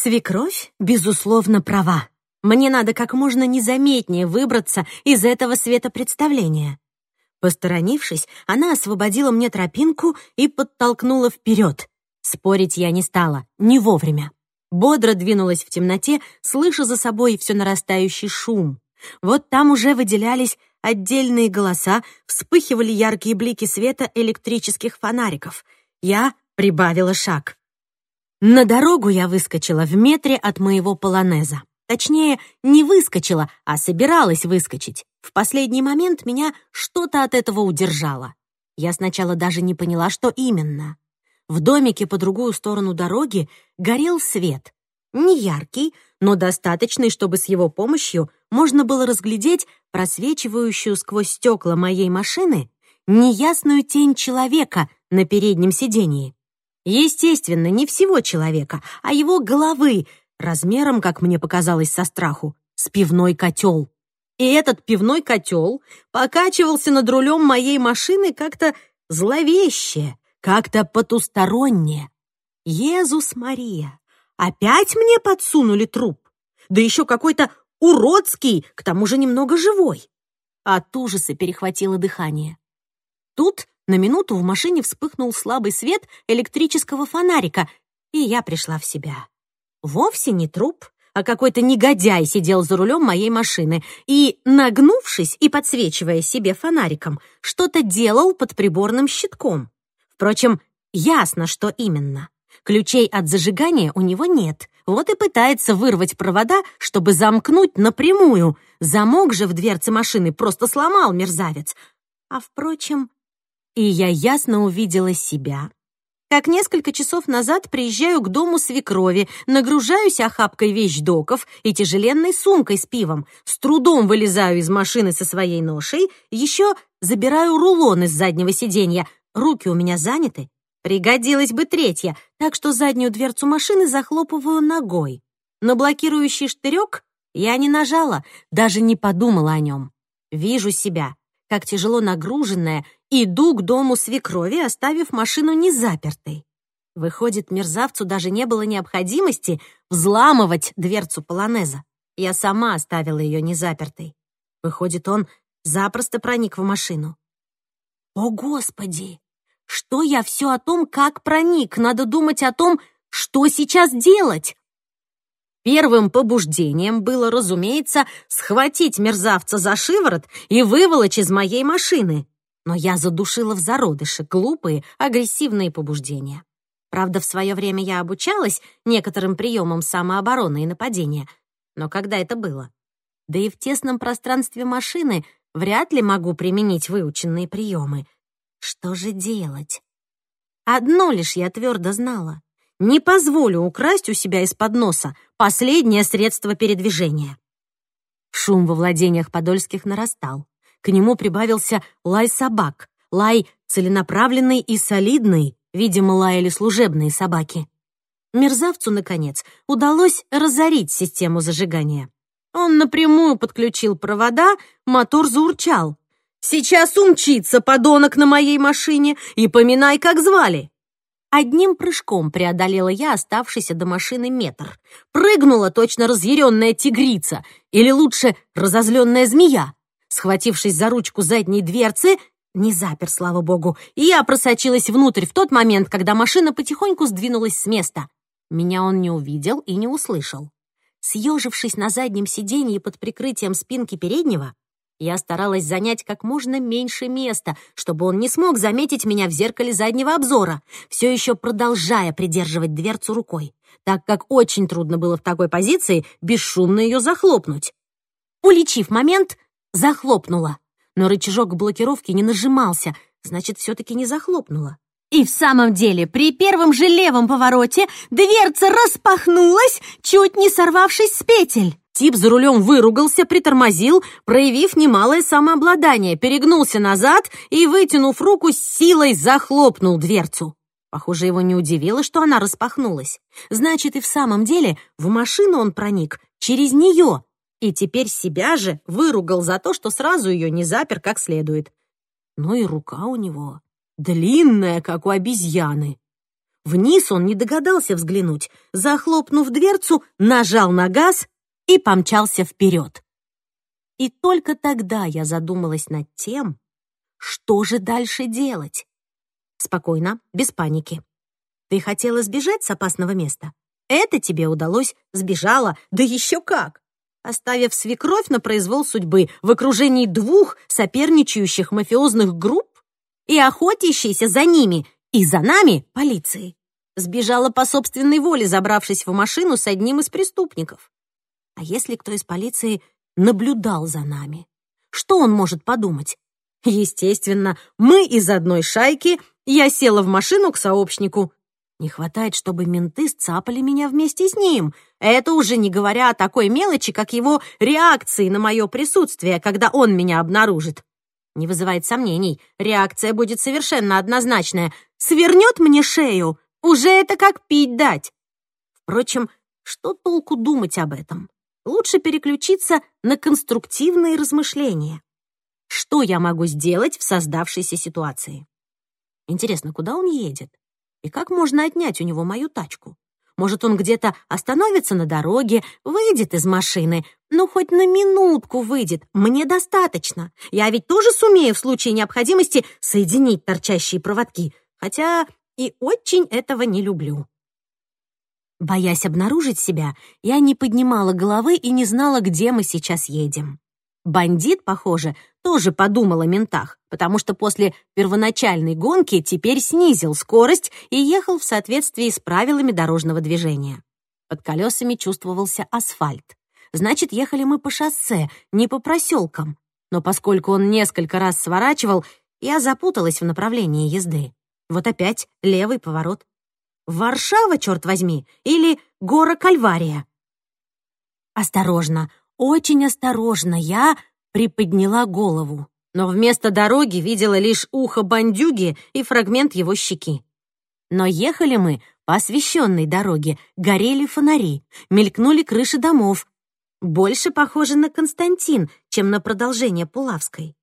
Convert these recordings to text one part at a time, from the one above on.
Свекровь, безусловно, права. Мне надо как можно незаметнее выбраться из этого светопредставления. Посторонившись, она освободила мне тропинку и подтолкнула вперед. Спорить я не стала, не вовремя. Бодро двинулась в темноте, слыша за собой все нарастающий шум. Вот там уже выделялись отдельные голоса, вспыхивали яркие блики света электрических фонариков. Я прибавила шаг. На дорогу я выскочила в метре от моего полонеза. Точнее, не выскочила, а собиралась выскочить. В последний момент меня что-то от этого удержало. Я сначала даже не поняла, что именно. В домике по другую сторону дороги горел свет. Не яркий, но достаточный, чтобы с его помощью можно было разглядеть просвечивающую сквозь стекла моей машины неясную тень человека на переднем сидении. Естественно, не всего человека, а его головы, размером, как мне показалось со страху, с пивной котел. И этот пивной котел покачивался над рулем моей машины как-то зловеще, как-то потусторонне. Езус Мария, опять мне подсунули труп? Да еще какой-то уродский, к тому же немного живой. От ужаса перехватило дыхание. Тут на минуту в машине вспыхнул слабый свет электрического фонарика, и я пришла в себя. Вовсе не труп, а какой-то негодяй сидел за рулем моей машины и, нагнувшись и подсвечивая себе фонариком, что-то делал под приборным щитком. Впрочем, ясно, что именно. Ключей от зажигания у него нет, вот и пытается вырвать провода, чтобы замкнуть напрямую. Замок же в дверце машины просто сломал мерзавец. А впрочем, и я ясно увидела себя, как несколько часов назад приезжаю к дому свекрови, нагружаюсь охапкой вещдоков и тяжеленной сумкой с пивом, с трудом вылезаю из машины со своей ношей, еще забираю рулон из заднего сиденья, руки у меня заняты, пригодилась бы третья, так что заднюю дверцу машины захлопываю ногой. Но блокирующий штырек я не нажала, даже не подумала о нем. Вижу себя, как тяжело нагруженная, иду к дому свекрови, оставив машину незапертой. Выходит, мерзавцу даже не было необходимости взламывать дверцу полонеза. Я сама оставила ее незапертой. Выходит, он запросто проник в машину. О, Господи! Что я все о том, как проник? Надо думать о том, что сейчас делать. Первым побуждением было, разумеется, схватить мерзавца за шиворот и выволочь из моей машины. Но я задушила в зародыше глупые, агрессивные побуждения. Правда, в свое время я обучалась некоторым приемам самообороны и нападения. Но когда это было? Да и в тесном пространстве машины вряд ли могу применить выученные приемы. Что же делать? Одно лишь я твердо знала. Не позволю украсть у себя из-под носа последнее средство передвижения. Шум во владениях Подольских нарастал. К нему прибавился лай собак, лай целенаправленный и солидный, видимо, лаяли служебные собаки. Мерзавцу, наконец, удалось разорить систему зажигания. Он напрямую подключил провода, мотор заурчал. «Сейчас умчится подонок на моей машине, и поминай, как звали!» Одним прыжком преодолела я оставшийся до машины метр. Прыгнула точно разъяренная тигрица, или лучше разозленная змея. Схватившись за ручку задней дверцы, не запер, слава богу, и я просочилась внутрь в тот момент, когда машина потихоньку сдвинулась с места. Меня он не увидел и не услышал. Съежившись на заднем сиденье под прикрытием спинки переднего, я старалась занять как можно меньше места, чтобы он не смог заметить меня в зеркале заднего обзора, все еще продолжая придерживать дверцу рукой, так как очень трудно было в такой позиции бесшумно ее захлопнуть. Уличив момент, захлопнула, но рычажок блокировки не нажимался, значит, все-таки не захлопнула. И в самом деле, при первом же левом повороте дверца распахнулась, чуть не сорвавшись с петель. Тип за рулем выругался, притормозил, проявив немалое самообладание, перегнулся назад и, вытянув руку, с силой захлопнул дверцу. Похоже, его не удивило, что она распахнулась. Значит, и в самом деле в машину он проник через нее, и теперь себя же выругал за то, что сразу ее не запер как следует. Ну и рука у него длинная, как у обезьяны. Вниз он не догадался взглянуть. Захлопнув дверцу, нажал на газ и помчался вперед. И только тогда я задумалась над тем, что же дальше делать. Спокойно, без паники. Ты хотела сбежать с опасного места? Это тебе удалось, сбежала, да еще как! Оставив свекровь на произвол судьбы в окружении двух соперничающих мафиозных групп и охотящейся за ними и за нами полиции. Сбежала по собственной воле, забравшись в машину с одним из преступников. А если кто из полиции наблюдал за нами? Что он может подумать? Естественно, мы из одной шайки, я села в машину к сообщнику. Не хватает, чтобы менты сцапали меня вместе с ним. Это уже не говоря о такой мелочи, как его реакции на мое присутствие, когда он меня обнаружит. Не вызывает сомнений, реакция будет совершенно однозначная. Свернет мне шею, уже это как пить дать. Впрочем, что толку думать об этом? Лучше переключиться на конструктивные размышления. Что я могу сделать в создавшейся ситуации? Интересно, куда он едет? И как можно отнять у него мою тачку? Может, он где-то остановится на дороге, выйдет из машины. Ну, хоть на минутку выйдет. Мне достаточно. Я ведь тоже сумею в случае необходимости соединить торчащие проводки. Хотя и очень этого не люблю. Боясь обнаружить себя, я не поднимала головы и не знала, где мы сейчас едем. Бандит, похоже, тоже подумал о ментах, потому что после первоначальной гонки теперь снизил скорость и ехал в соответствии с правилами дорожного движения. Под колесами чувствовался асфальт. Значит, ехали мы по шоссе, не по проселкам. Но поскольку он несколько раз сворачивал, я запуталась в направлении езды. Вот опять левый поворот. Варшава, черт возьми, или гора Кальвария? Осторожно, очень осторожно я приподняла голову, но вместо дороги видела лишь ухо бандюги и фрагмент его щеки. Но ехали мы по освещенной дороге, горели фонари, мелькнули крыши домов. Больше похоже на Константин, чем на продолжение Пулавской.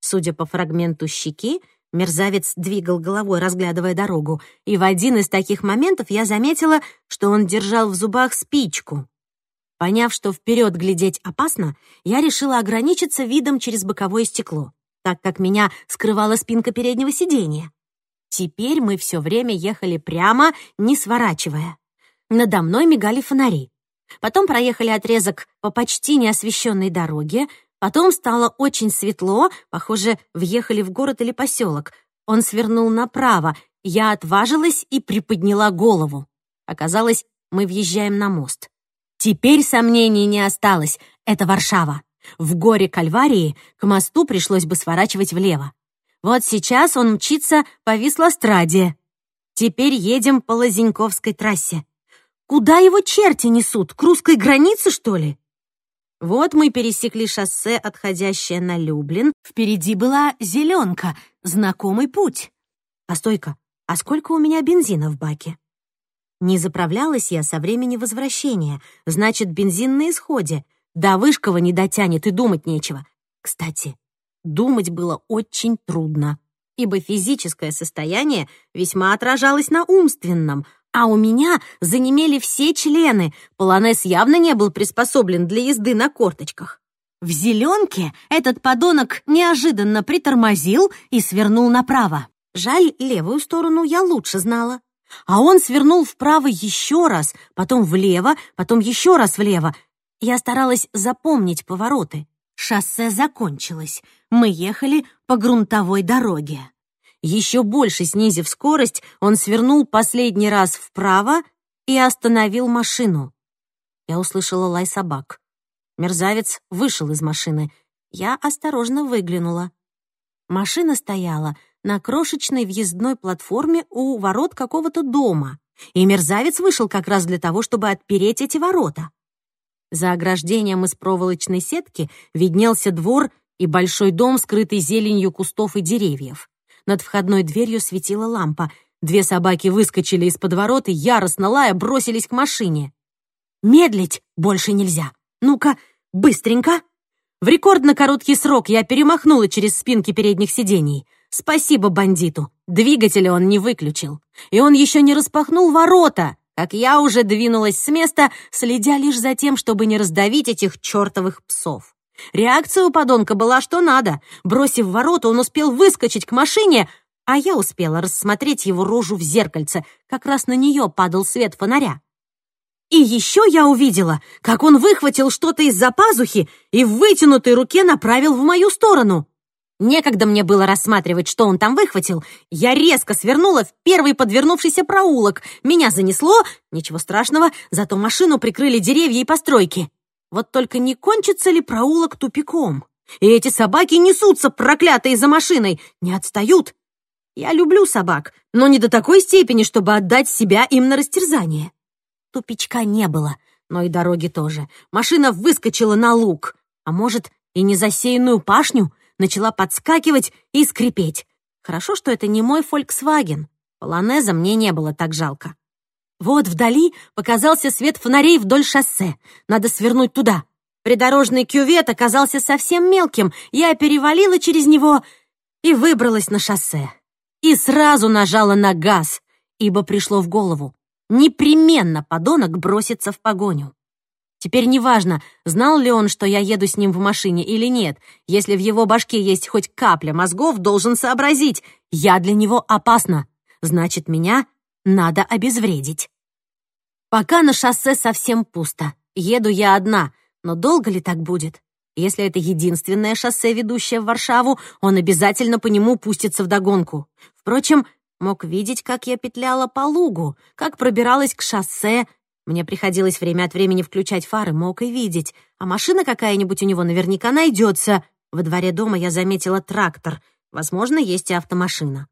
Судя по фрагменту щеки, Мерзавец двигал головой, разглядывая дорогу, и в один из таких моментов я заметила, что он держал в зубах спичку. Поняв, что вперед глядеть опасно, я решила ограничиться видом через боковое стекло, так как меня скрывала спинка переднего сиденья. Теперь мы все время ехали прямо, не сворачивая. Надо мной мигали фонари. Потом проехали отрезок по почти неосвещенной дороге, Потом стало очень светло, похоже, въехали в город или поселок. Он свернул направо, я отважилась и приподняла голову. Оказалось, мы въезжаем на мост. Теперь сомнений не осталось, это Варшава. В горе Кальварии к мосту пришлось бы сворачивать влево. Вот сейчас он мчится по Вислостраде. Теперь едем по Лозеньковской трассе. Куда его черти несут? К русской границе, что ли? Вот мы пересекли шоссе, отходящее на Люблин. Впереди была зеленка, знакомый путь. Постойка, а сколько у меня бензина в баке? Не заправлялась я со времени возвращения. Значит, бензин на исходе. До Вышкова не дотянет и думать нечего. Кстати, думать было очень трудно, ибо физическое состояние весьма отражалось на умственном, а у меня занемели все члены. Полонез явно не был приспособлен для езды на корточках. В зеленке этот подонок неожиданно притормозил и свернул направо. Жаль, левую сторону я лучше знала. А он свернул вправо еще раз, потом влево, потом еще раз влево. Я старалась запомнить повороты. Шоссе закончилось. Мы ехали по грунтовой дороге. Еще больше снизив скорость, он свернул последний раз вправо и остановил машину. Я услышала лай собак. Мерзавец вышел из машины. Я осторожно выглянула. Машина стояла на крошечной въездной платформе у ворот какого-то дома, и мерзавец вышел как раз для того, чтобы отпереть эти ворота. За ограждением из проволочной сетки виднелся двор и большой дом, скрытый зеленью кустов и деревьев. Над входной дверью светила лампа. Две собаки выскочили из-под ворот и, яростно лая, бросились к машине. «Медлить больше нельзя. Ну-ка, быстренько!» В рекордно короткий срок я перемахнула через спинки передних сидений. Спасибо бандиту. Двигателя он не выключил. И он еще не распахнул ворота, как я уже двинулась с места, следя лишь за тем, чтобы не раздавить этих чертовых псов. Реакция у подонка была что надо. Бросив ворота, он успел выскочить к машине, а я успела рассмотреть его рожу в зеркальце. Как раз на нее падал свет фонаря. И еще я увидела, как он выхватил что-то из-за пазухи и в вытянутой руке направил в мою сторону. Некогда мне было рассматривать, что он там выхватил. Я резко свернула в первый подвернувшийся проулок. Меня занесло, ничего страшного, зато машину прикрыли деревья и постройки. Вот только не кончится ли проулок тупиком? И эти собаки несутся, проклятые за машиной, не отстают. Я люблю собак, но не до такой степени, чтобы отдать себя им на растерзание. Тупичка не было, но и дороги тоже. Машина выскочила на луг, а может, и незасеянную пашню, начала подскакивать и скрипеть. Хорошо, что это не мой Volkswagen. Полонеза мне не было так жалко. Вот вдали показался свет фонарей вдоль шоссе. Надо свернуть туда. Придорожный кювет оказался совсем мелким. Я перевалила через него и выбралась на шоссе. И сразу нажала на газ, ибо пришло в голову. Непременно подонок бросится в погоню. Теперь неважно, знал ли он, что я еду с ним в машине или нет. Если в его башке есть хоть капля мозгов, должен сообразить. Я для него опасна. Значит, меня надо обезвредить. Пока на шоссе совсем пусто. Еду я одна, но долго ли так будет? Если это единственное шоссе, ведущее в Варшаву, он обязательно по нему пустится вдогонку. Впрочем, Мог видеть, как я петляла по лугу, как пробиралась к шоссе. Мне приходилось время от времени включать фары, мог и видеть. А машина какая-нибудь у него наверняка найдется. Во дворе дома я заметила трактор. Возможно, есть и автомашина.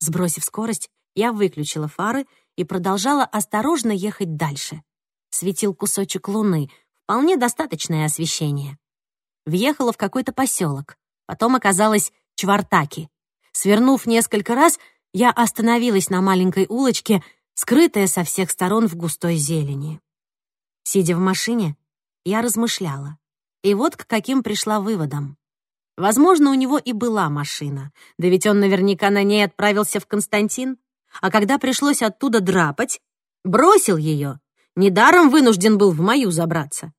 Сбросив скорость, я выключила фары и продолжала осторожно ехать дальше. Светил кусочек луны, вполне достаточное освещение. Въехала в какой-то поселок. Потом оказалось Чвартаки. Свернув несколько раз, я остановилась на маленькой улочке, скрытая со всех сторон в густой зелени. Сидя в машине, я размышляла. И вот к каким пришла выводам. Возможно, у него и была машина, да ведь он наверняка на ней отправился в Константин. А когда пришлось оттуда драпать, бросил ее. Недаром вынужден был в мою забраться.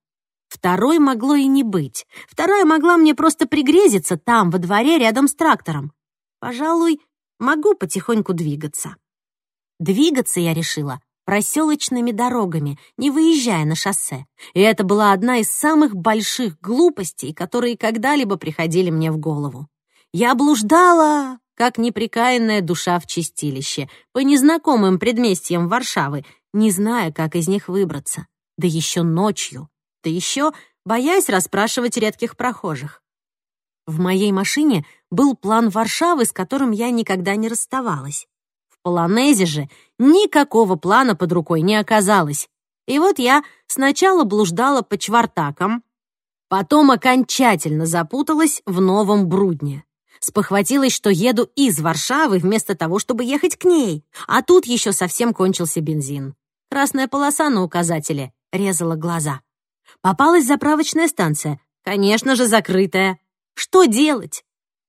Второй могло и не быть. Вторая могла мне просто пригрезиться там, во дворе, рядом с трактором. Пожалуй, могу потихоньку двигаться. Двигаться я решила проселочными дорогами, не выезжая на шоссе. И это была одна из самых больших глупостей, которые когда-либо приходили мне в голову. Я блуждала, как неприкаянная душа в чистилище, по незнакомым предместьям Варшавы, не зная, как из них выбраться. Да еще ночью. Да еще боясь расспрашивать редких прохожих. В моей машине был план Варшавы, с которым я никогда не расставалась. В Полонезе же никакого плана под рукой не оказалось. И вот я сначала блуждала по чвартакам, потом окончательно запуталась в новом Брудне. Спохватилась, что еду из Варшавы вместо того, чтобы ехать к ней. А тут еще совсем кончился бензин. Красная полоса на указателе резала глаза. Попалась заправочная станция, конечно же, закрытая. Что делать?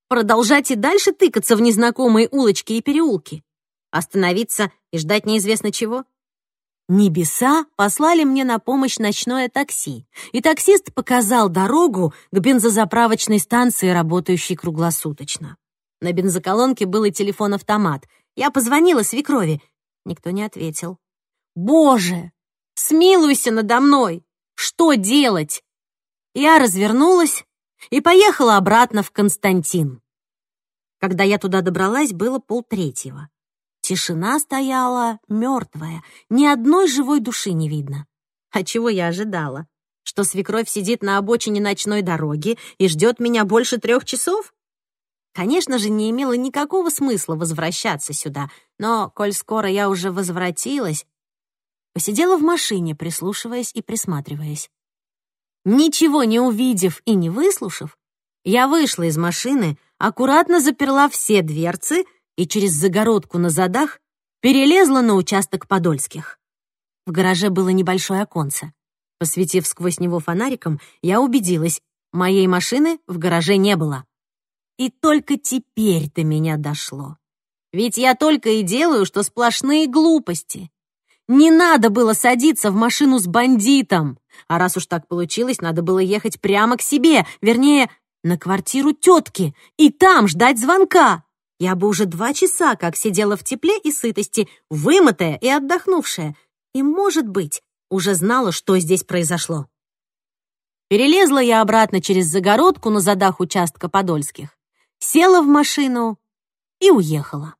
Продолжать и дальше тыкаться в незнакомые улочки и переулки? Остановиться и ждать неизвестно чего? Небеса послали мне на помощь ночное такси, и таксист показал дорогу к бензозаправочной станции, работающей круглосуточно. На бензоколонке был и телефон-автомат. Я позвонила свекрови. Никто не ответил. «Боже, смилуйся надо мной! Что делать?» Я развернулась и поехала обратно в Константин. Когда я туда добралась, было полтретьего. Тишина стояла мертвая, ни одной живой души не видно. А чего я ожидала? Что свекровь сидит на обочине ночной дороги и ждет меня больше трех часов? Конечно же, не имело никакого смысла возвращаться сюда, но, коль скоро я уже возвратилась, посидела в машине, прислушиваясь и присматриваясь. Ничего не увидев и не выслушав, я вышла из машины, аккуратно заперла все дверцы и через загородку на задах перелезла на участок Подольских. В гараже было небольшое оконце. Посветив сквозь него фонариком, я убедилась, моей машины в гараже не было. И только теперь до меня дошло. Ведь я только и делаю, что сплошные глупости. Не надо было садиться в машину с бандитом. А раз уж так получилось, надо было ехать прямо к себе, вернее, на квартиру тетки, и там ждать звонка. Я бы уже два часа как сидела в тепле и сытости, вымытая и отдохнувшая. И, может быть, уже знала, что здесь произошло. Перелезла я обратно через загородку на задах участка Подольских, села в машину и уехала.